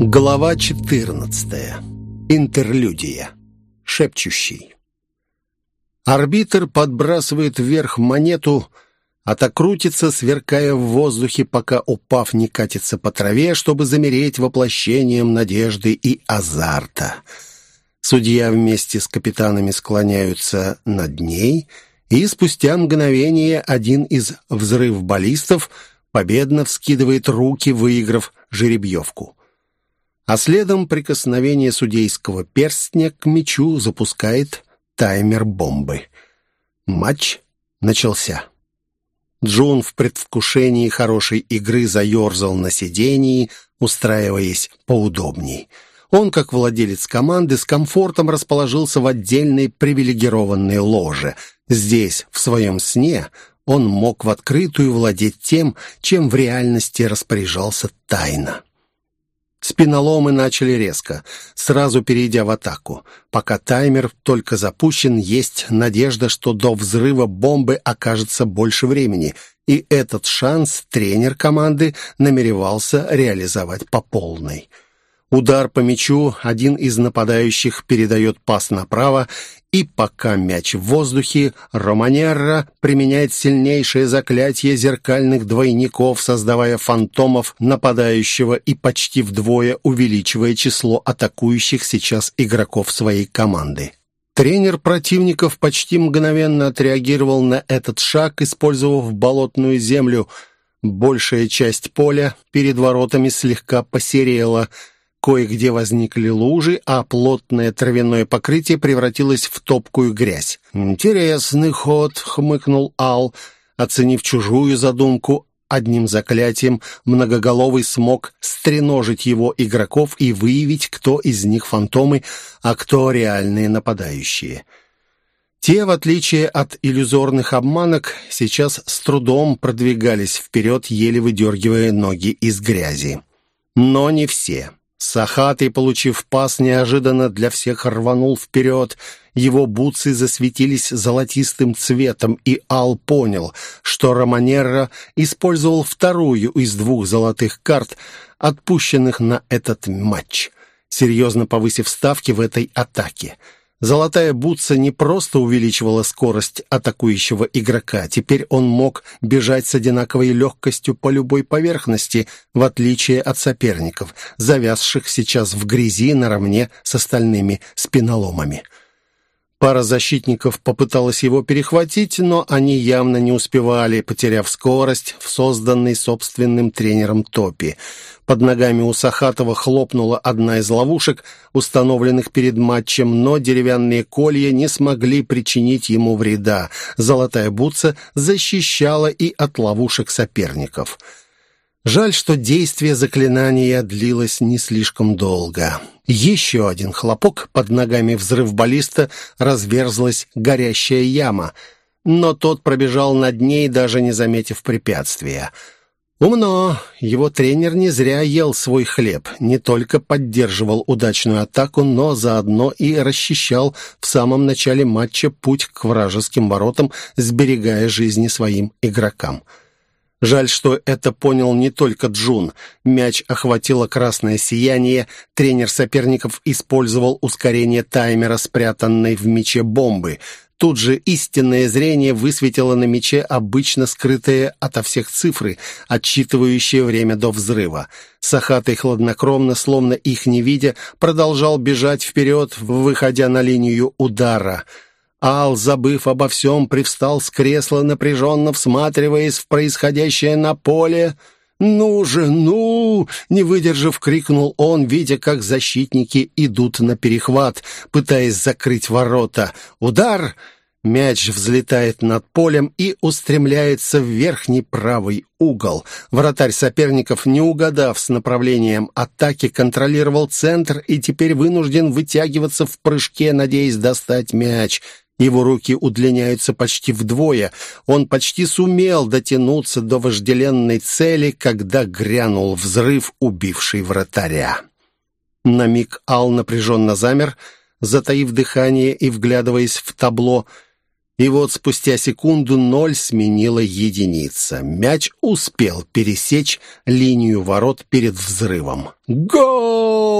Глава 14. Интерлюдия. Шепчущий. Арбитр подбрасывает вверх монету, а та крутится, сверкая в воздухе, пока, упав, не катится по траве, чтобы замереть воплощением надежды и азарта. Судья вместе с капитанами склоняются над ней, и спустя мгновение один из взрыв-баллистов победно вскидывает руки, выиграв жеребьевку а следом прикосновение судейского перстня к мячу запускает таймер бомбы. Матч начался. Джун в предвкушении хорошей игры заерзал на сидении, устраиваясь поудобней. Он, как владелец команды, с комфортом расположился в отдельной привилегированной ложе. Здесь, в своем сне, он мог в открытую владеть тем, чем в реальности распоряжался тайно. Спиноломы начали резко, сразу перейдя в атаку. Пока таймер только запущен, есть надежда, что до взрыва бомбы окажется больше времени, и этот шанс тренер команды намеревался реализовать по полной. Удар по мячу, один из нападающих передает пас направо, и пока мяч в воздухе, Романерра применяет сильнейшее заклятие зеркальных двойников, создавая фантомов нападающего и почти вдвое увеличивая число атакующих сейчас игроков своей команды. Тренер противников почти мгновенно отреагировал на этот шаг, использовав болотную землю. Большая часть поля перед воротами слегка посерела – Кое-где возникли лужи, а плотное травяное покрытие превратилось в топкую грязь. «Интересный ход», — хмыкнул Ал, оценив чужую задумку. Одним заклятием многоголовый смог стреножить его игроков и выявить, кто из них фантомы, а кто реальные нападающие. Те, в отличие от иллюзорных обманок, сейчас с трудом продвигались вперед, еле выдергивая ноги из грязи. Но не все. Сахатый, получив пас, неожиданно для всех рванул вперед. Его бутсы засветились золотистым цветом, и Ал понял, что Романерра использовал вторую из двух золотых карт, отпущенных на этот матч, серьезно повысив ставки в этой атаке. Золотая бутса не просто увеличивала скорость атакующего игрока, теперь он мог бежать с одинаковой легкостью по любой поверхности, в отличие от соперников, завязших сейчас в грязи наравне с остальными спиноломами. Пара защитников попыталась его перехватить, но они явно не успевали, потеряв скорость в созданной собственным тренером топи. Под ногами у Сахатова хлопнула одна из ловушек, установленных перед матчем, но деревянные колья не смогли причинить ему вреда. Золотая бутса защищала и от ловушек соперников. Жаль, что действие заклинания длилось не слишком долго. Еще один хлопок, под ногами взрыв баллиста, разверзлась горящая яма, но тот пробежал над ней, даже не заметив препятствия. Умно. Его тренер не зря ел свой хлеб. Не только поддерживал удачную атаку, но заодно и расчищал в самом начале матча путь к вражеским воротам, сберегая жизни своим игрокам. Жаль, что это понял не только Джун. Мяч охватило красное сияние. Тренер соперников использовал ускорение таймера, спрятанной в мяче бомбы. Тут же истинное зрение высветило на мяче обычно скрытые ото всех цифры, отсчитывающие время до взрыва. Сахатый хладнокровно, словно их не видя, продолжал бежать вперед, выходя на линию удара — Ал, забыв обо всем, привстал с кресла, напряженно всматриваясь в происходящее на поле. «Ну же, ну!» — не выдержав, крикнул он, видя, как защитники идут на перехват, пытаясь закрыть ворота. «Удар!» Мяч взлетает над полем и устремляется в верхний правый угол. Вратарь соперников, не угадав с направлением атаки, контролировал центр и теперь вынужден вытягиваться в прыжке, надеясь достать мяч. Его руки удлиняются почти вдвое. Он почти сумел дотянуться до вожделенной цели, когда грянул взрыв, убивший вратаря. На миг Ал напряженно замер, затаив дыхание и вглядываясь в табло. И вот спустя секунду ноль сменила единица. Мяч успел пересечь линию ворот перед взрывом. «Гол!»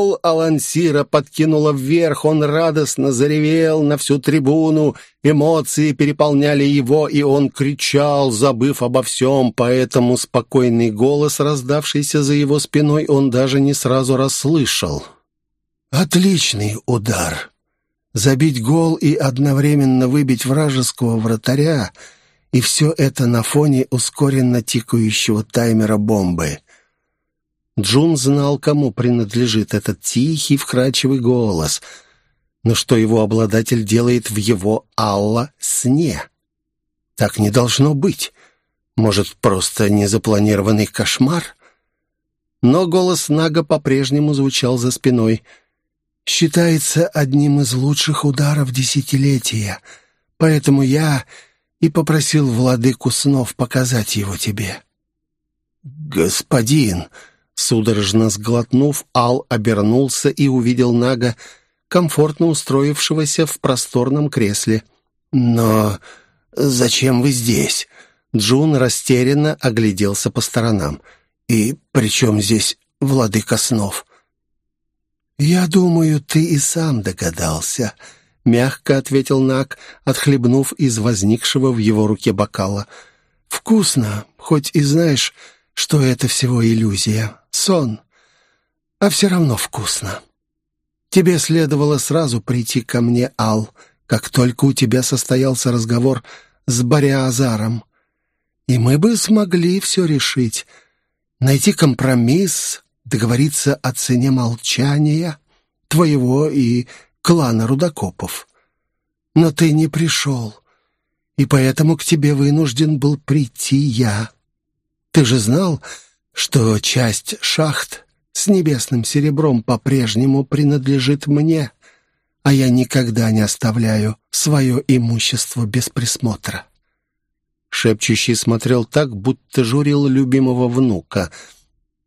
Пол Алансира подкинуло вверх, он радостно заревел на всю трибуну, эмоции переполняли его, и он кричал, забыв обо всем, поэтому спокойный голос, раздавшийся за его спиной, он даже не сразу расслышал. «Отличный удар!» Забить гол и одновременно выбить вражеского вратаря, и все это на фоне ускоренно тикающего таймера бомбы — Джун знал, кому принадлежит этот тихий, вкрадчивый голос, но что его обладатель делает в его Алла сне. Так не должно быть. Может, просто незапланированный кошмар? Но голос Нага по-прежнему звучал за спиной. «Считается одним из лучших ударов десятилетия, поэтому я и попросил владыку снов показать его тебе». «Господин!» Судорожно сглотнув, Ал обернулся и увидел Нага, комфортно устроившегося в просторном кресле. «Но зачем вы здесь?» Джун растерянно огляделся по сторонам. «И при чем здесь владыка снов?» «Я думаю, ты и сам догадался», — мягко ответил Наг, отхлебнув из возникшего в его руке бокала. «Вкусно, хоть и знаешь, что это всего иллюзия сон, а все равно вкусно. Тебе следовало сразу прийти ко мне, Ал, как только у тебя состоялся разговор с Бариазаром. И мы бы смогли все решить, найти компромисс, договориться о цене молчания твоего и клана Рудокопов. Но ты не пришел, и поэтому к тебе вынужден был прийти я. Ты же знал, что часть шахт с небесным серебром по-прежнему принадлежит мне, а я никогда не оставляю свое имущество без присмотра». Шепчущий смотрел так, будто журил любимого внука.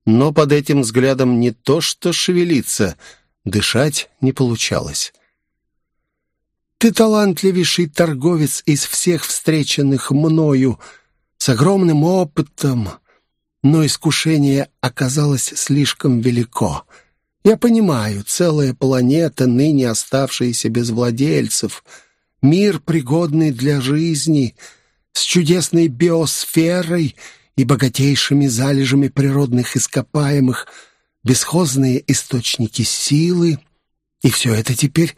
Но под этим взглядом не то что шевелиться, дышать не получалось. «Ты талантливейший торговец из всех встреченных мною, с огромным опытом, но искушение оказалось слишком велико. Я понимаю, целая планета, ныне оставшаяся без владельцев, мир, пригодный для жизни, с чудесной биосферой и богатейшими залежами природных ископаемых, бесхозные источники силы, и все это теперь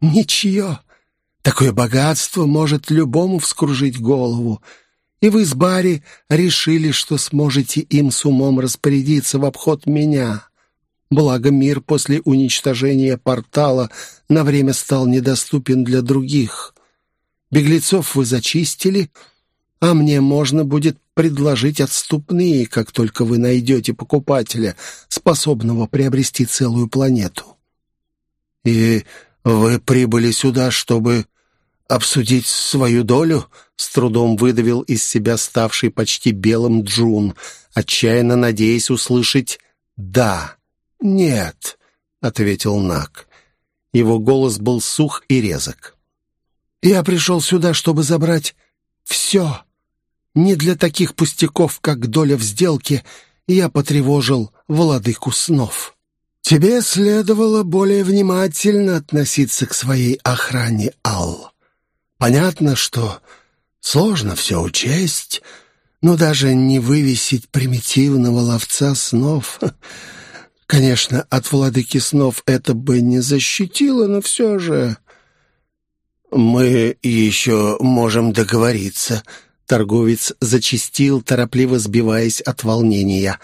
ничье. Такое богатство может любому вскружить голову — и вы с Барри решили, что сможете им с умом распорядиться в обход меня. Благо мир после уничтожения портала на время стал недоступен для других. Беглецов вы зачистили, а мне можно будет предложить отступные, как только вы найдете покупателя, способного приобрести целую планету. И вы прибыли сюда, чтобы обсудить свою долю?» — с трудом выдавил из себя ставший почти белым Джун, отчаянно надеясь услышать «да». «Нет», — ответил Нак. Его голос был сух и резок. «Я пришел сюда, чтобы забрать все. Не для таких пустяков, как доля в сделке, я потревожил владыку снов. Тебе следовало более внимательно относиться к своей охране, Алл. Понятно, что сложно все учесть, но даже не вывесить примитивного ловца снов... Конечно, от владыки снов это бы не защитило, но все же... «Мы еще можем договориться», — торговец зачистил, торопливо сбиваясь от волнения.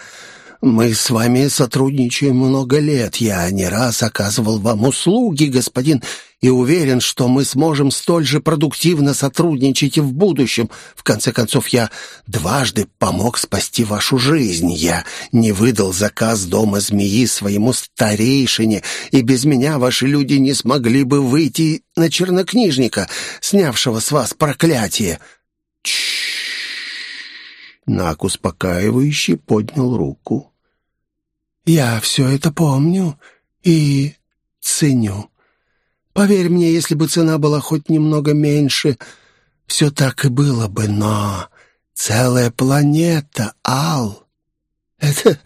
«Мы с вами сотрудничаем много лет. Я не раз оказывал вам услуги, господин и уверен, что мы сможем столь же продуктивно сотрудничать и в будущем. В конце концов, я дважды помог спасти вашу жизнь. Я не выдал заказ дома змеи своему старейшине, и без меня ваши люди не смогли бы выйти на чернокнижника, снявшего с вас проклятие. Нак успокаивающе поднял руку. «Я все это помню и ценю. Поверь мне, если бы цена была хоть немного меньше, все так и было бы, но целая планета, Ал, это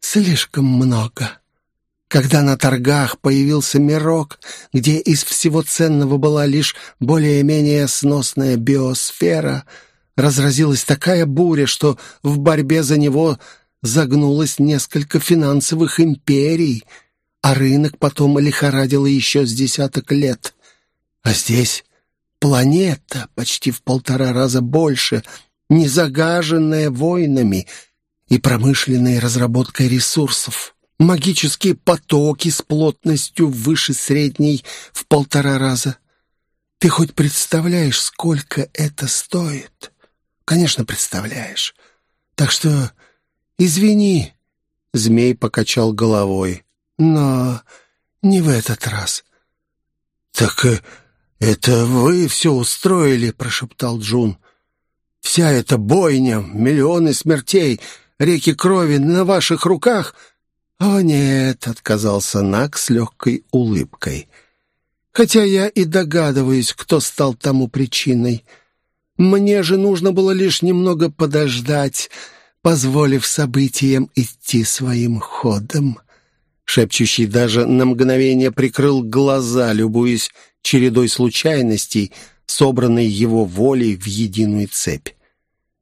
слишком много. Когда на торгах появился мирок, где из всего ценного была лишь более-менее сносная биосфера, разразилась такая буря, что в борьбе за него загнулось несколько финансовых империй, а рынок потом лихорадило еще с десяток лет. А здесь планета почти в полтора раза больше, не загаженная войнами и промышленной разработкой ресурсов магические потоки с плотностью выше средней в полтора раза. Ты хоть представляешь, сколько это стоит? Конечно, представляешь. Так что извини, змей покачал головой. Но не в этот раз. Так э, это вы все устроили, прошептал Джун. Вся эта бойня, миллионы смертей, реки крови на ваших руках — «О нет», — отказался Нак с легкой улыбкой. «Хотя я и догадываюсь, кто стал тому причиной. Мне же нужно было лишь немного подождать, позволив событиям идти своим ходом». Шепчущий даже на мгновение прикрыл глаза, любуясь чередой случайностей, собранной его волей в единую цепь.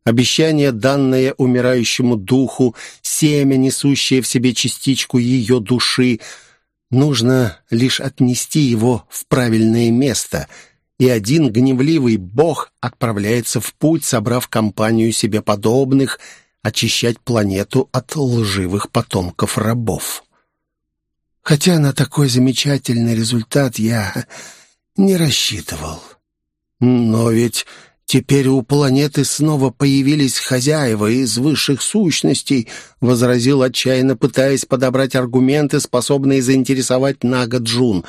Обещание, данное умирающему духу, семя, несущее в себе частичку ее души, нужно лишь отнести его в правильное место, и один гневливый бог отправляется в путь, собрав компанию себе подобных, очищать планету от лживых потомков рабов. Хотя на такой замечательный результат я не рассчитывал. Но ведь «Теперь у планеты снова появились хозяева из высших сущностей», — возразил отчаянно, пытаясь подобрать аргументы, способные заинтересовать Нага Джун.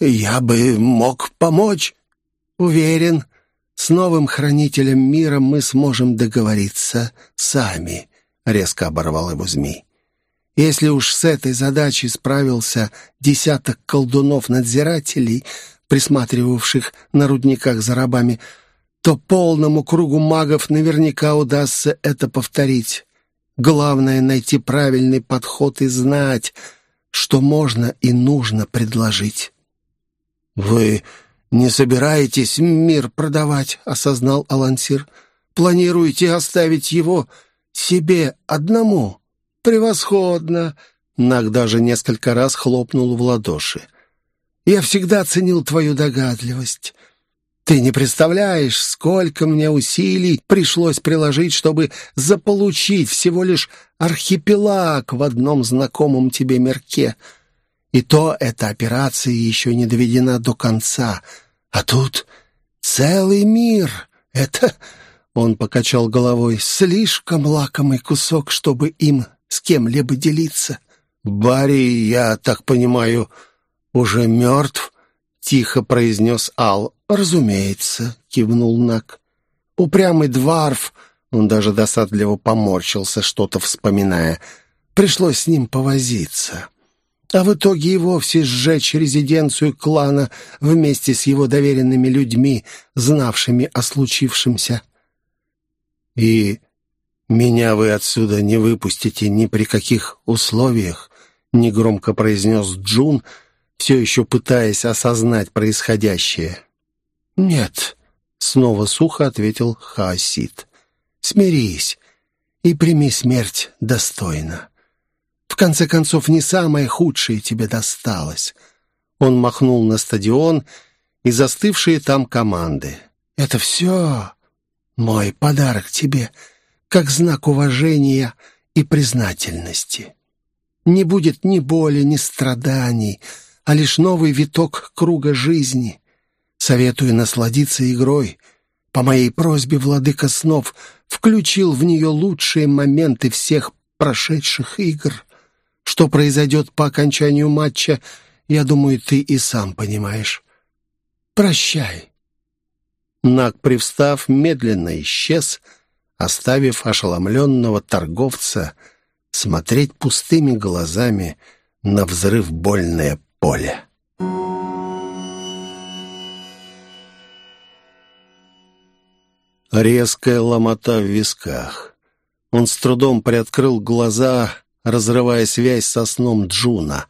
«Я бы мог помочь». «Уверен, с новым хранителем мира мы сможем договориться сами», — резко оборвал его змей. «Если уж с этой задачей справился десяток колдунов-надзирателей, присматривавших на рудниках за рабами, — то полному кругу магов наверняка удастся это повторить. Главное — найти правильный подход и знать, что можно и нужно предложить. «Вы не собираетесь мир продавать?» — осознал Алансир. «Планируете оставить его себе одному?» «Превосходно!» — Наг даже несколько раз хлопнул в ладоши. «Я всегда ценил твою догадливость». Ты не представляешь, сколько мне усилий пришлось приложить, чтобы заполучить всего лишь архипелаг в одном знакомом тебе мерке. И то эта операция еще не доведена до конца. А тут целый мир. Это, он покачал головой, слишком лакомый кусок, чтобы им с кем-либо делиться. Барри, я так понимаю, уже мертв? Тихо произнес Ал. «Разумеется», — кивнул Нак. «Упрямый дворф», — он даже досадливо поморщился, что-то вспоминая. «Пришлось с ним повозиться» а в итоге и вовсе сжечь резиденцию клана вместе с его доверенными людьми, знавшими о случившемся. «И меня вы отсюда не выпустите ни при каких условиях», — негромко произнес Джун, все еще пытаясь осознать происходящее. «Нет», — снова сухо ответил Хаосид. «Смирись и прими смерть достойно. В конце концов, не самое худшее тебе досталось». Он махнул на стадион и застывшие там команды. «Это все мой подарок тебе, как знак уважения и признательности. Не будет ни боли, ни страданий, а лишь новый виток круга жизни. Советую насладиться игрой. По моей просьбе владыка снов включил в нее лучшие моменты всех прошедших игр. Что произойдет по окончанию матча, я думаю, ты и сам понимаешь. Прощай. Наг, привстав, медленно исчез, оставив ошеломленного торговца смотреть пустыми глазами на взрыв больное поле. Резкая ломота в висках. Он с трудом приоткрыл глаза, разрывая связь со сном Джуна.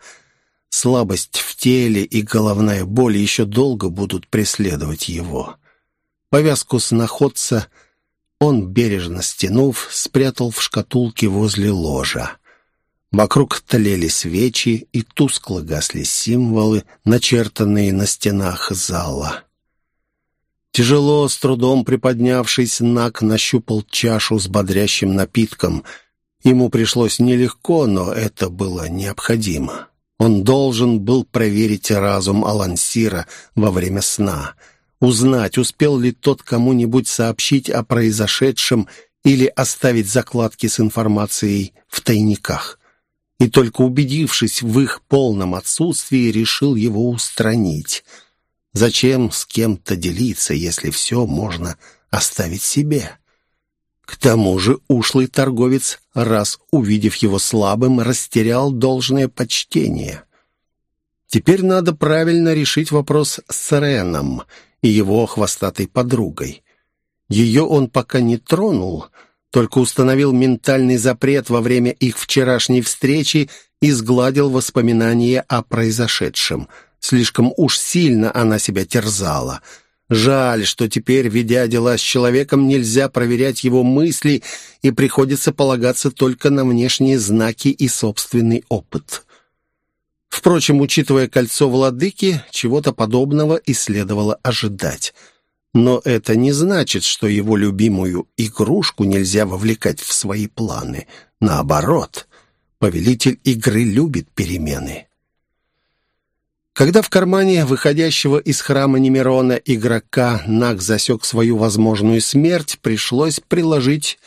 слабость в теле и головная боль еще долго будут преследовать его. Повязку с находца он, бережно стянув, спрятал в шкатулке возле ложа. Вокруг тлели свечи и тускло гасли символы, начертанные на стенах зала. Тяжело, с трудом приподнявшись, Нак нащупал чашу с бодрящим напитком. Ему пришлось нелегко, но это было необходимо. Он должен был проверить разум Алансира во время сна, узнать, успел ли тот кому-нибудь сообщить о произошедшем или оставить закладки с информацией в тайниках и только убедившись в их полном отсутствии, решил его устранить. Зачем с кем-то делиться, если все можно оставить себе? К тому же ушлый торговец, раз увидев его слабым, растерял должное почтение. Теперь надо правильно решить вопрос с Реном и его хвостатой подругой. Ее он пока не тронул — только установил ментальный запрет во время их вчерашней встречи и сгладил воспоминания о произошедшем. Слишком уж сильно она себя терзала. Жаль, что теперь, ведя дела с человеком, нельзя проверять его мысли и приходится полагаться только на внешние знаки и собственный опыт. Впрочем, учитывая кольцо владыки, чего-то подобного и следовало ожидать — но это не значит, что его любимую игрушку нельзя вовлекать в свои планы. Наоборот, повелитель игры любит перемены. Когда в кармане выходящего из храма Немирона игрока Наг засек свою возможную смерть, пришлось приложить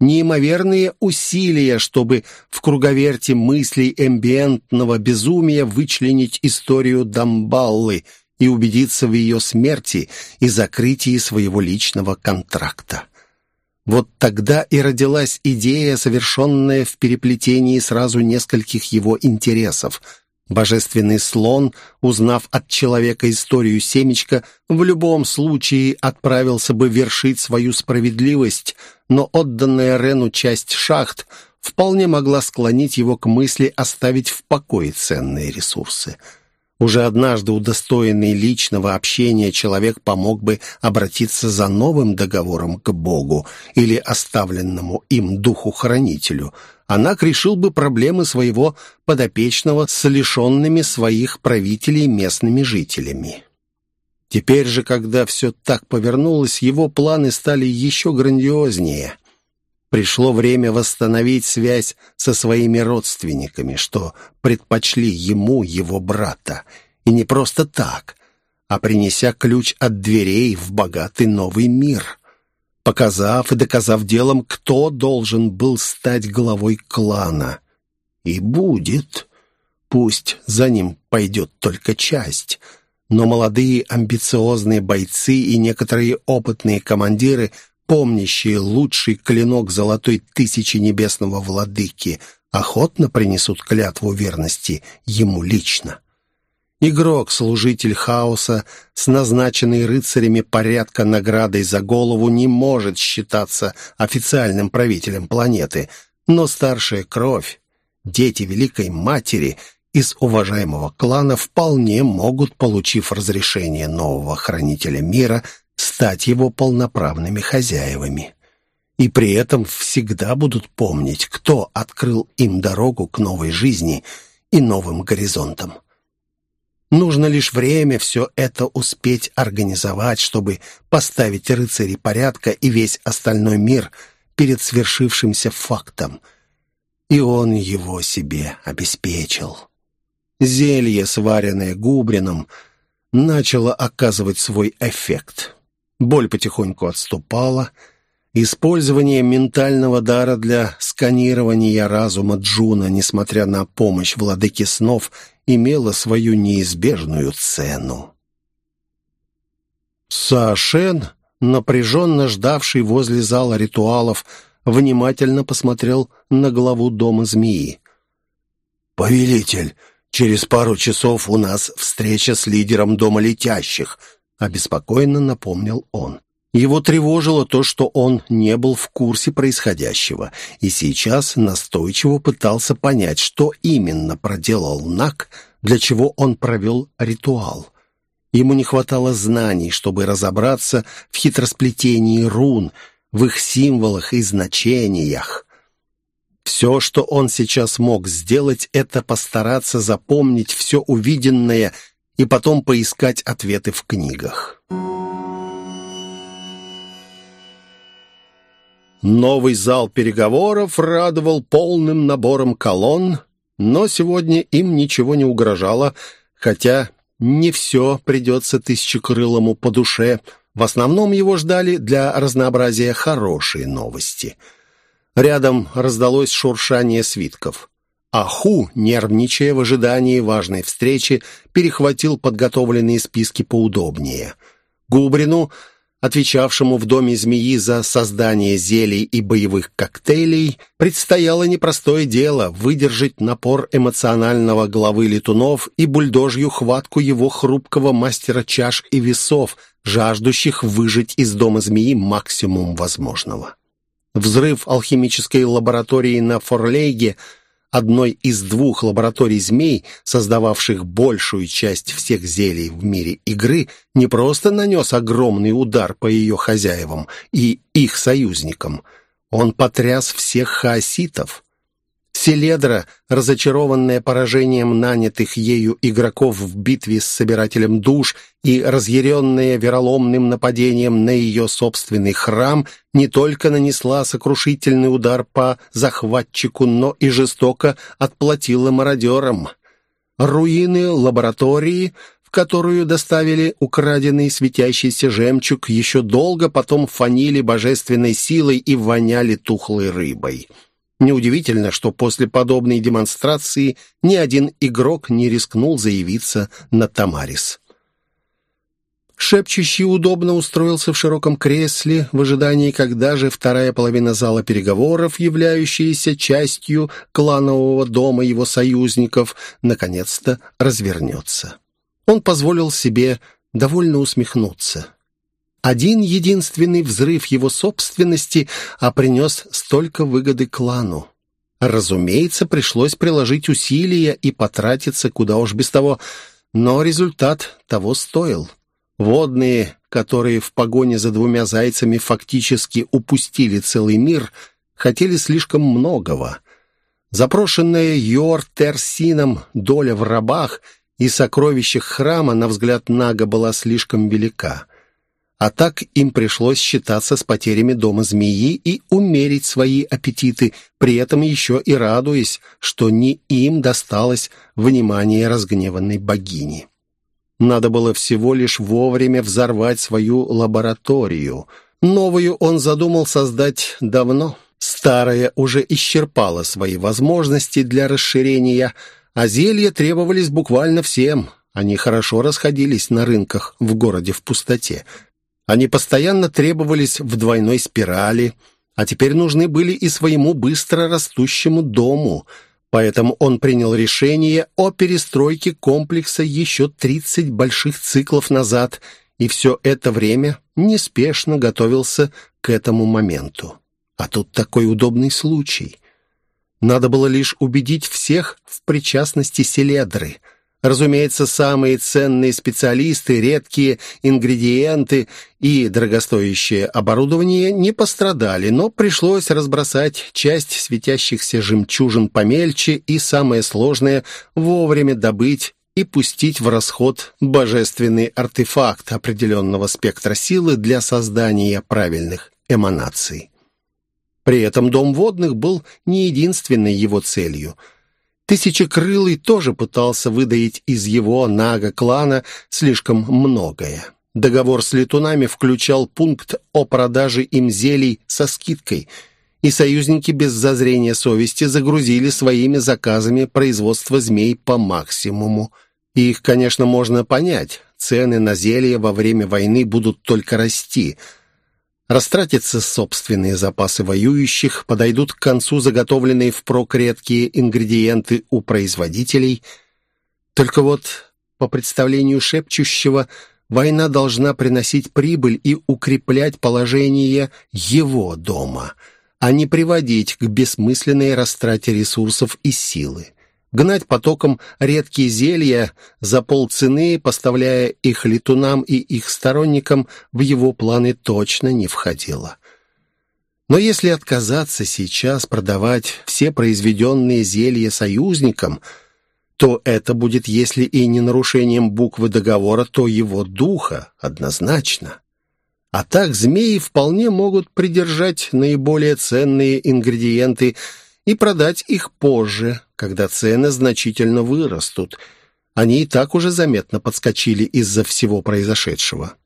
неимоверные усилия, чтобы в круговерте мыслей эмбиентного безумия вычленить историю Дамбаллы — и убедиться в ее смерти и закрытии своего личного контракта. Вот тогда и родилась идея, совершенная в переплетении сразу нескольких его интересов. Божественный слон, узнав от человека историю семечка, в любом случае отправился бы вершить свою справедливость, но отданная Рену часть шахт вполне могла склонить его к мысли оставить в покое ценные ресурсы – уже однажды удостоенный личного общения человек помог бы обратиться за новым договором к Богу или оставленному им духу-хранителю. Анак решил бы проблемы своего подопечного с лишенными своих правителей местными жителями. Теперь же, когда все так повернулось, его планы стали еще грандиознее. Пришло время восстановить связь со своими родственниками, что предпочли ему его брата. И не просто так, а принеся ключ от дверей в богатый новый мир. Показав и доказав делом, кто должен был стать главой клана. И будет. Пусть за ним пойдет только часть. Но молодые амбициозные бойцы и некоторые опытные командиры – помнящие лучший клинок золотой тысячи небесного владыки, охотно принесут клятву верности ему лично. Игрок, служитель хаоса, с назначенной рыцарями порядка наградой за голову не может считаться официальным правителем планеты, но старшая кровь, дети Великой Матери из уважаемого клана вполне могут, получив разрешение нового хранителя мира, стать его полноправными хозяевами. И при этом всегда будут помнить, кто открыл им дорогу к новой жизни и новым горизонтам. Нужно лишь время все это успеть организовать, чтобы поставить рыцарей порядка и весь остальной мир перед свершившимся фактом. И он его себе обеспечил. Зелье, сваренное губрином, начало оказывать свой эффект. Боль потихоньку отступала. Использование ментального дара для сканирования разума Джуна, несмотря на помощь владыки снов, имело свою неизбежную цену. Саошен, напряженно ждавший возле зала ритуалов, внимательно посмотрел на главу дома змеи. «Повелитель, через пару часов у нас встреча с лидером дома летящих», обеспокоенно напомнил он. Его тревожило то, что он не был в курсе происходящего и сейчас настойчиво пытался понять, что именно проделал Нак для чего он провел ритуал. Ему не хватало знаний, чтобы разобраться в хитросплетении рун, в их символах и значениях. Все, что он сейчас мог сделать, это постараться запомнить все увиденное и потом поискать ответы в книгах. Новый зал переговоров радовал полным набором колонн, но сегодня им ничего не угрожало, хотя не все придется тысячекрылому по душе. В основном его ждали для разнообразия хорошие новости. Рядом раздалось шуршание свитков. Аху, нервничая в ожидании важной встречи, перехватил подготовленные списки поудобнее. Губрину отвечавшему в доме змеи за создание зелий и боевых коктейлей, предстояло непростое дело выдержать напор эмоционального главы летунов и бульдожью хватку его хрупкого мастера чаш и весов, жаждущих выжить из дома змеи максимум возможного. Взрыв алхимической лаборатории на Форлейге – одной из двух лабораторий змей, создававших большую часть всех зелий в мире игры, не просто нанес огромный удар по ее хозяевам и их союзникам. Он потряс всех хаоситов. Селедра, разочарованная поражением нанятых ею игроков в битве с Собирателем душ и разъяренная вероломным нападением на ее собственный храм, не только нанесла сокрушительный удар по захватчику, но и жестоко отплатила мародерам. Руины лаборатории в которую доставили украденный светящийся жемчуг, еще долго потом фанили божественной силой и воняли тухлой рыбой. Неудивительно, что после подобной демонстрации ни один игрок не рискнул заявиться на Тамарис. Шепчущий удобно устроился в широком кресле в ожидании, когда же вторая половина зала переговоров, являющаяся частью кланового дома его союзников, наконец-то развернется. Он позволил себе довольно усмехнуться. Один единственный взрыв его собственности, а принес столько выгоды клану. Разумеется, пришлось приложить усилия и потратиться куда уж без того, но результат того стоил. Водные, которые в погоне за двумя зайцами фактически упустили целый мир, хотели слишком многого. Запрошенная Йор-Терсином доля в рабах и сокровищах храма, на взгляд Нага, была слишком велика. А так им пришлось считаться с потерями дома змеи и умерить свои аппетиты, при этом еще и радуясь, что не им досталось внимание разгневанной богини. Надо было всего лишь вовремя взорвать свою лабораторию. Новую он задумал создать давно. Старая уже исчерпала свои возможности для расширения, а зелья требовались буквально всем. Они хорошо расходились на рынках в городе в пустоте – они постоянно требовались в двойной спирали, а теперь нужны были и своему быстро растущему дому. Поэтому он принял решение о перестройке комплекса еще 30 больших циклов назад, и все это время неспешно готовился к этому моменту. А тут такой удобный случай. Надо было лишь убедить всех в причастности Селедры — Разумеется, самые ценные специалисты, редкие ингредиенты и дорогостоящее оборудование не пострадали, но пришлось разбросать часть светящихся жемчужин помельче и, самое сложное, вовремя добыть и пустить в расход божественный артефакт определенного спектра силы для создания правильных эманаций. При этом Дом водных был не единственной его целью – Тысячекрылый тоже пытался выдаить из его нага-клана слишком многое. Договор с летунами включал пункт о продаже им зелий со скидкой, и союзники без зазрения совести загрузили своими заказами производство змей по максимуму. И их, конечно, можно понять. Цены на зелья во время войны будут только расти – Растратятся собственные запасы воюющих, подойдут к концу заготовленные впрок редкие ингредиенты у производителей. Только вот, по представлению шепчущего, война должна приносить прибыль и укреплять положение его дома, а не приводить к бессмысленной растрате ресурсов и силы. Гнать потоком редкие зелья за полцены, поставляя их летунам и их сторонникам, в его планы точно не входило. Но если отказаться сейчас продавать все произведенные зелья союзникам, то это будет, если и не нарушением буквы договора, то его духа, однозначно. А так змеи вполне могут придержать наиболее ценные ингредиенты и продать их позже, когда цены значительно вырастут. Они и так уже заметно подскочили из-за всего произошедшего.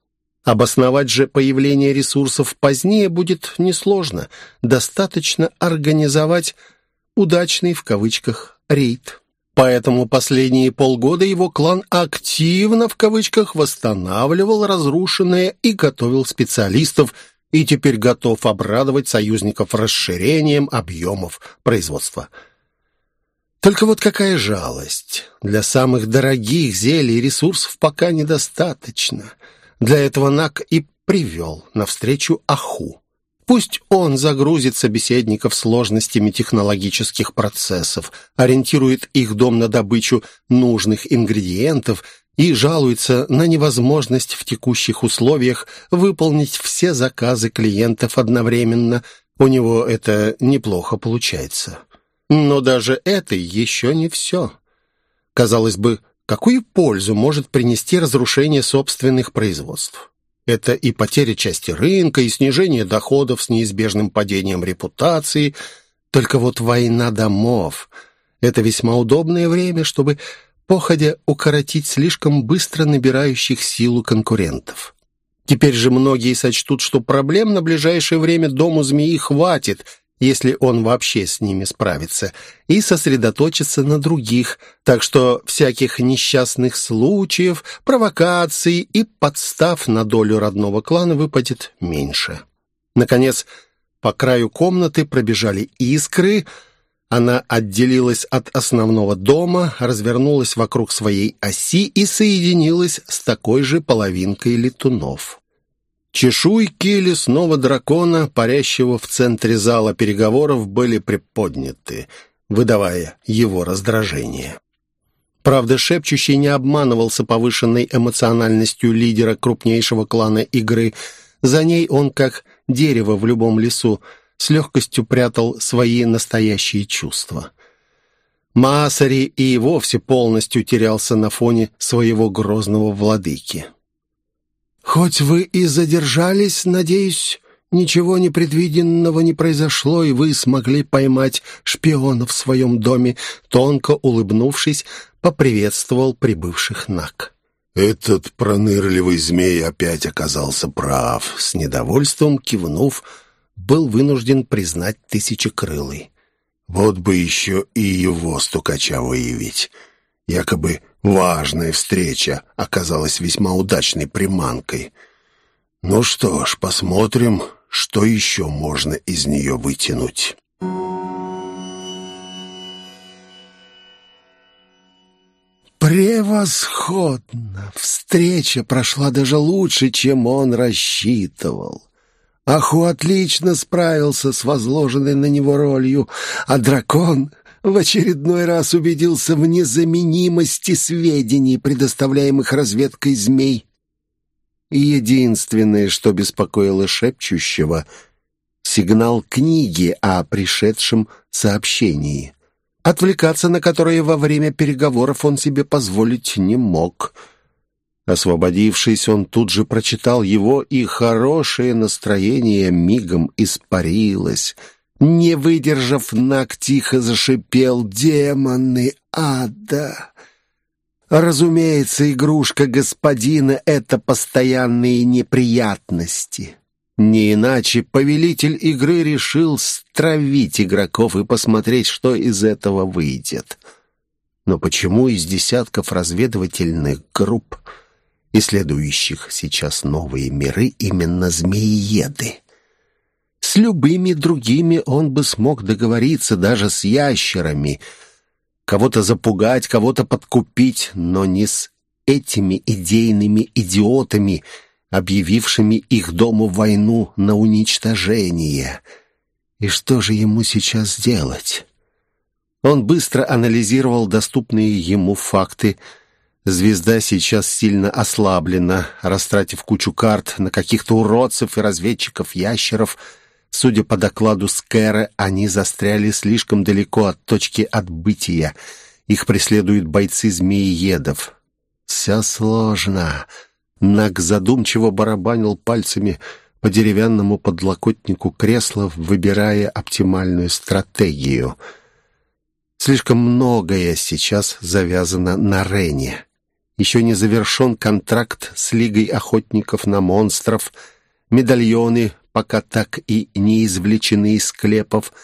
Обосновать же появление ресурсов позднее будет несложно. Достаточно организовать «удачный» в кавычках рейд. Поэтому последние полгода его клан активно, в кавычках, восстанавливал разрушенное и готовил специалистов, и теперь готов обрадовать союзников расширением объемов производства. Только вот какая жалость. Для самых дорогих зелий ресурсов пока недостаточно. Для этого Нак и привел навстречу Аху. Пусть он загрузит собеседников сложностями технологических процессов, ориентирует их дом на добычу нужных ингредиентов и жалуется на невозможность в текущих условиях выполнить все заказы клиентов одновременно. У него это неплохо получается. Но даже это еще не все. Казалось бы, какую пользу может принести разрушение собственных производств? Это и потеря части рынка, и снижение доходов с неизбежным падением репутации. Только вот война домов — это весьма удобное время, чтобы походя укоротить слишком быстро набирающих силу конкурентов. Теперь же многие сочтут, что проблем на ближайшее время дому змеи хватит — если он вообще с ними справится, и сосредоточиться на других, так что всяких несчастных случаев, провокаций и подстав на долю родного клана выпадет меньше. Наконец, по краю комнаты пробежали искры, она отделилась от основного дома, развернулась вокруг своей оси и соединилась с такой же половинкой летунов. Чешуйки лесного дракона, парящего в центре зала переговоров, были приподняты, выдавая его раздражение. Правда, шепчущий не обманывался повышенной эмоциональностью лидера крупнейшего клана игры. За ней он, как дерево в любом лесу, с легкостью прятал свои настоящие чувства. Маасари и вовсе полностью терялся на фоне своего грозного владыки. «Хоть вы и задержались, надеюсь, ничего непредвиденного не произошло, и вы смогли поймать шпиона в своем доме», тонко улыбнувшись, поприветствовал прибывших Нак. «Этот пронырливый змей опять оказался прав», с недовольством кивнув, был вынужден признать тысячекрылый. «Вот бы еще и его стукача выявить. Якобы Важная встреча оказалась весьма удачной приманкой. Ну что ж, посмотрим, что еще можно из нее вытянуть. Превосходно! Встреча прошла даже лучше, чем он рассчитывал. Аху отлично справился с возложенной на него ролью, а дракон в очередной раз убедился в незаменимости сведений, предоставляемых разведкой змей. И единственное, что беспокоило шепчущего — сигнал книги о пришедшем сообщении, отвлекаться на которое во время переговоров он себе позволить не мог. Освободившись, он тут же прочитал его, и хорошее настроение мигом испарилось — не выдержав, Нак тихо зашипел «Демоны ада!» Разумеется, игрушка господина — это постоянные неприятности. Не иначе повелитель игры решил стравить игроков и посмотреть, что из этого выйдет. Но почему из десятков разведывательных групп, исследующих сейчас новые миры, именно змеиеды? С любыми другими он бы смог договориться, даже с ящерами. Кого-то запугать, кого-то подкупить, но не с этими идейными идиотами, объявившими их дому войну на уничтожение. И что же ему сейчас делать? Он быстро анализировал доступные ему факты. Звезда сейчас сильно ослаблена, растратив кучу карт на каких-то уродцев и разведчиков-ящеров. Судя по докладу Скэра, они застряли слишком далеко от точки отбытия. Их преследуют бойцы змеиедов. «Все сложно». Наг задумчиво барабанил пальцами по деревянному подлокотнику кресла, выбирая оптимальную стратегию — Слишком многое сейчас завязано на Рене. Еще не завершен контракт с Лигой охотников на монстров. Медальоны пока так и не извлечены из склепов.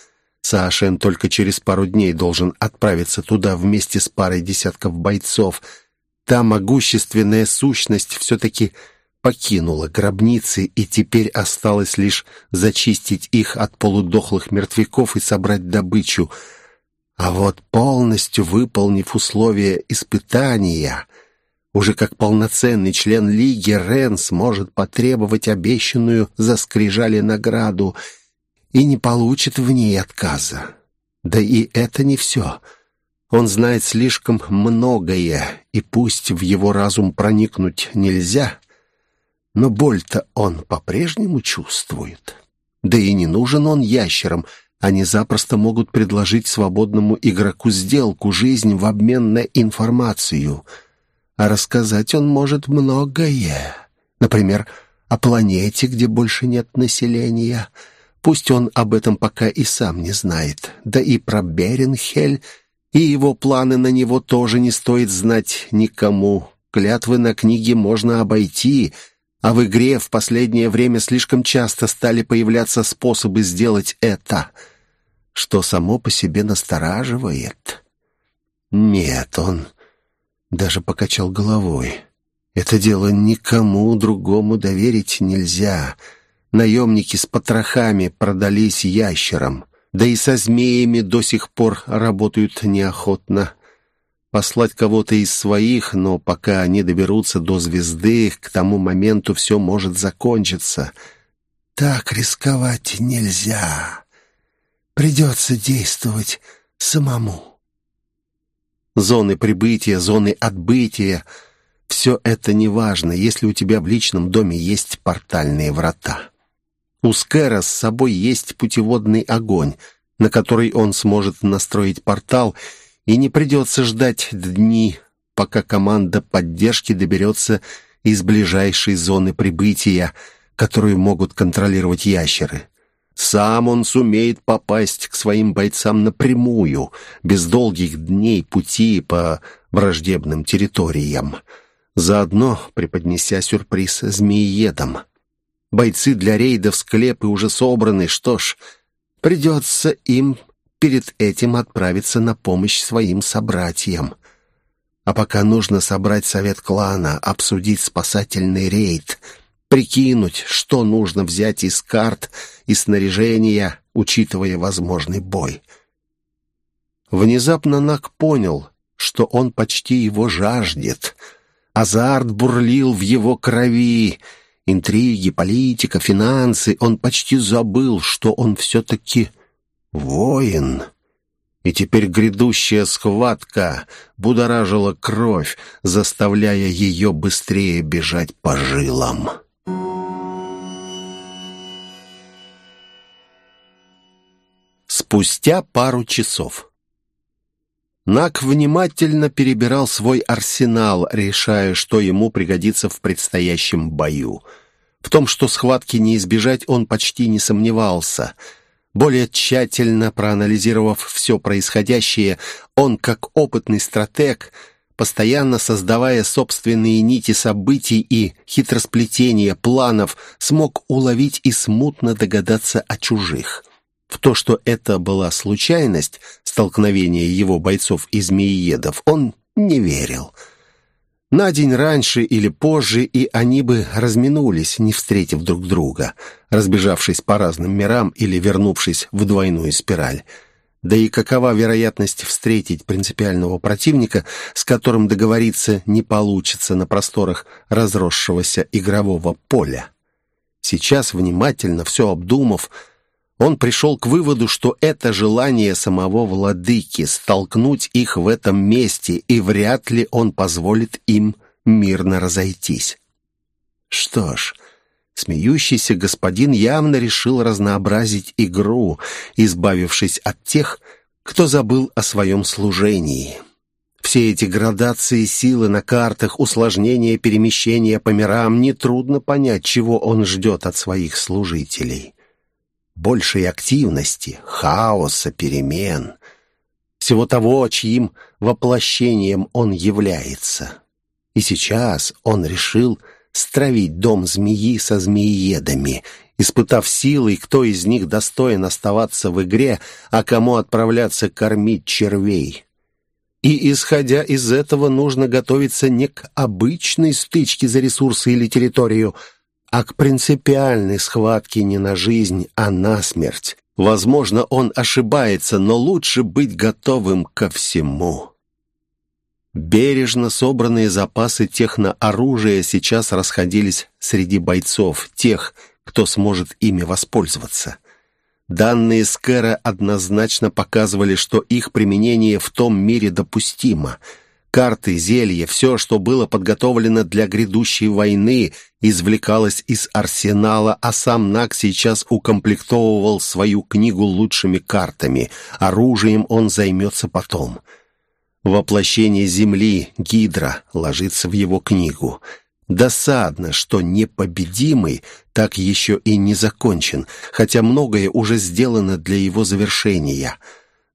Саашен только через пару дней должен отправиться туда вместе с парой десятков бойцов. Та могущественная сущность все-таки покинула гробницы, и теперь осталось лишь зачистить их от полудохлых мертвяков и собрать добычу — а вот полностью выполнив условия испытания, уже как полноценный член Лиги Рен сможет потребовать обещанную за скрижали награду и не получит в ней отказа. Да и это не все. Он знает слишком многое, и пусть в его разум проникнуть нельзя, но боль-то он по-прежнему чувствует. Да и не нужен он ящерам — они запросто могут предложить свободному игроку сделку, жизнь в обмен на информацию. А рассказать он может многое. Например, о планете, где больше нет населения. Пусть он об этом пока и сам не знает. Да и про Беренхель и его планы на него тоже не стоит знать никому. Клятвы на книге можно обойти, а в игре в последнее время слишком часто стали появляться способы сделать это — что само по себе настораживает. Нет, он даже покачал головой. Это дело никому другому доверить нельзя. Наемники с потрохами продались ящерам, да и со змеями до сих пор работают неохотно. Послать кого-то из своих, но пока они доберутся до звезды, к тому моменту все может закончиться. Так рисковать нельзя. Придется действовать самому. Зоны прибытия, зоны отбытия — все это неважно, если у тебя в личном доме есть портальные врата. У Скэра с собой есть путеводный огонь, на который он сможет настроить портал, и не придется ждать дни, пока команда поддержки доберется из ближайшей зоны прибытия, которую могут контролировать ящеры. Сам он сумеет попасть к своим бойцам напрямую, без долгих дней пути по враждебным территориям, заодно преподнеся сюрприз змеиедам. Бойцы для рейда в склепы уже собраны, что ж, придется им перед этим отправиться на помощь своим собратьям. А пока нужно собрать совет клана, обсудить спасательный рейд — прикинуть, что нужно взять из карт и снаряжения, учитывая возможный бой. Внезапно Нак понял, что он почти его жаждет. Азарт бурлил в его крови. Интриги, политика, финансы. Он почти забыл, что он все-таки воин. И теперь грядущая схватка будоражила кровь, заставляя ее быстрее бежать по жилам. Спустя пару часов. Нак внимательно перебирал свой арсенал, решая, что ему пригодится в предстоящем бою. В том, что схватки не избежать, он почти не сомневался. Более тщательно проанализировав все происходящее, он, как опытный стратег, постоянно создавая собственные нити событий и хитросплетения планов, смог уловить и смутно догадаться о чужих. В то, что это была случайность, столкновения его бойцов и змеиедов, он не верил. На день раньше или позже и они бы разминулись, не встретив друг друга, разбежавшись по разным мирам или вернувшись в двойную спираль. Да и какова вероятность встретить принципиального противника, с которым договориться не получится на просторах разросшегося игрового поля? Сейчас, внимательно все обдумав, Он пришел к выводу, что это желание самого владыки столкнуть их в этом месте, и вряд ли он позволит им мирно разойтись. Что ж, смеющийся господин явно решил разнообразить игру, избавившись от тех, кто забыл о своем служении. Все эти градации силы на картах, усложнение перемещения по мирам, нетрудно понять, чего он ждет от своих служителей. Большей активности, хаоса, перемен. Всего того, чьим воплощением он является. И сейчас он решил стравить дом змеи со змеиедами, испытав силой, кто из них достоин оставаться в игре, а кому отправляться кормить червей. И, исходя из этого, нужно готовиться не к обычной стычке за ресурсы или территорию, а к принципиальной схватке не на жизнь, а на смерть. Возможно, он ошибается, но лучше быть готовым ко всему. Бережно собранные запасы технооружия сейчас расходились среди бойцов, тех, кто сможет ими воспользоваться. Данные Скэра однозначно показывали, что их применение в том мире допустимо. Карты, зелья, все, что было подготовлено для грядущей войны, извлекалось из арсенала, а сам Нак сейчас укомплектовывал свою книгу лучшими картами. Оружием он займется потом. Воплощение Земли, Гидра, ложится в его книгу — Досадно, что непобедимый так еще и не закончен, хотя многое уже сделано для его завершения.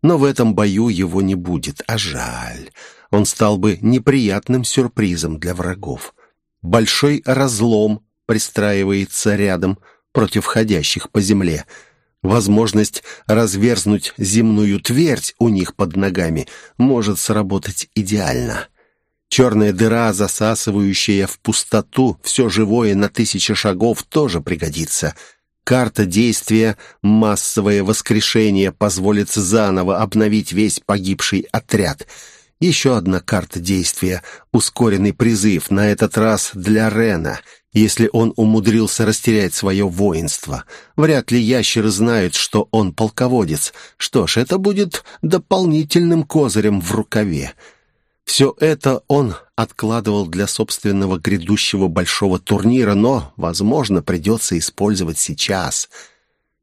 Но в этом бою его не будет, а жаль. Он стал бы неприятным сюрпризом для врагов. Большой разлом пристраивается рядом против ходящих по земле. Возможность разверзнуть земную твердь у них под ногами может сработать идеально. Черная дыра, засасывающая в пустоту все живое на тысячи шагов, тоже пригодится. Карта действия «Массовое воскрешение» позволит заново обновить весь погибший отряд. Еще одна карта действия «Ускоренный призыв», на этот раз для Рена, если он умудрился растерять свое воинство. Вряд ли ящеры знают, что он полководец. Что ж, это будет дополнительным козырем в рукаве. Все это он откладывал для собственного грядущего большого турнира, но, возможно, придется использовать сейчас.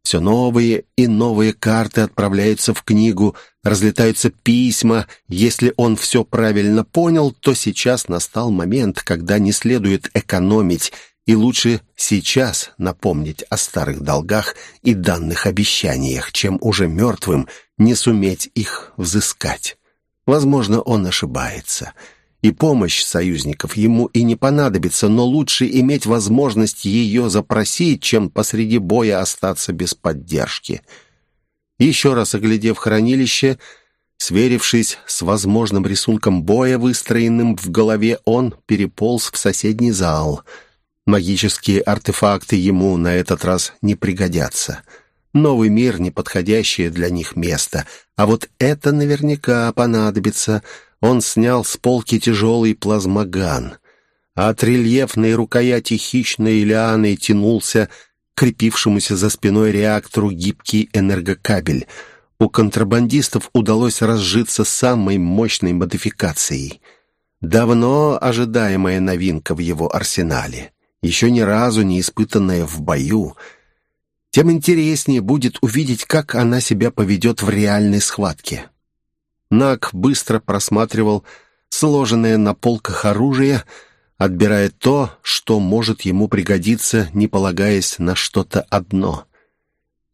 Все новые и новые карты отправляются в книгу, разлетаются письма. Если он все правильно понял, то сейчас настал момент, когда не следует экономить, и лучше сейчас напомнить о старых долгах и данных обещаниях, чем уже мертвым не суметь их взыскать. Возможно, он ошибается. И помощь союзников ему и не понадобится, но лучше иметь возможность ее запросить, чем посреди боя остаться без поддержки. Еще раз оглядев хранилище, сверившись с возможным рисунком боя, выстроенным в голове, он переполз в соседний зал. Магические артефакты ему на этот раз не пригодятся — Новый мир — неподходящее для них место. А вот это наверняка понадобится. Он снял с полки тяжелый плазмоган. От рельефной рукояти хищной лианы тянулся крепившемуся за спиной реактору гибкий энергокабель. У контрабандистов удалось разжиться самой мощной модификацией. Давно ожидаемая новинка в его арсенале. Еще ни разу не испытанная в бою — тем интереснее будет увидеть, как она себя поведет в реальной схватке. Нак быстро просматривал сложенное на полках оружие, отбирая то, что может ему пригодиться, не полагаясь на что-то одно.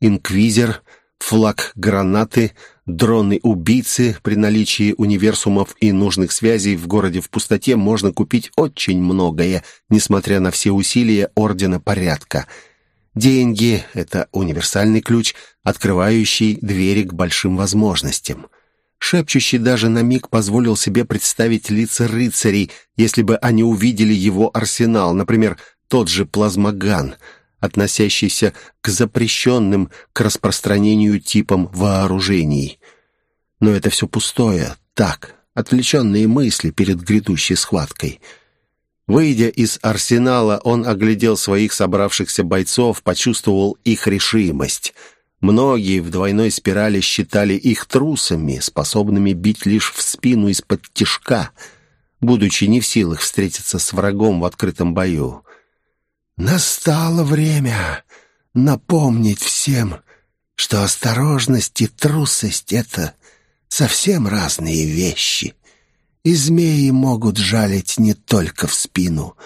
Инквизер, флаг гранаты, дроны-убийцы при наличии универсумов и нужных связей в городе в пустоте можно купить очень многое, несмотря на все усилия Ордена Порядка — Деньги — это универсальный ключ, открывающий двери к большим возможностям. Шепчущий даже на миг позволил себе представить лица рыцарей, если бы они увидели его арсенал, например, тот же плазмоган, относящийся к запрещенным к распространению типам вооружений. Но это все пустое, так, отвлеченные мысли перед грядущей схваткой — Выйдя из арсенала, он оглядел своих собравшихся бойцов, почувствовал их решимость. Многие в двойной спирали считали их трусами, способными бить лишь в спину из-под тишка, будучи не в силах встретиться с врагом в открытом бою. Настало время напомнить всем, что осторожность и трусость — это совсем разные вещи. И змеи могут жалить не только в спину,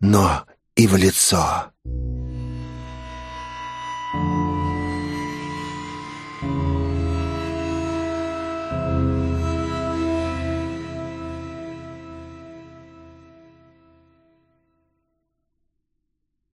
но и в лицо.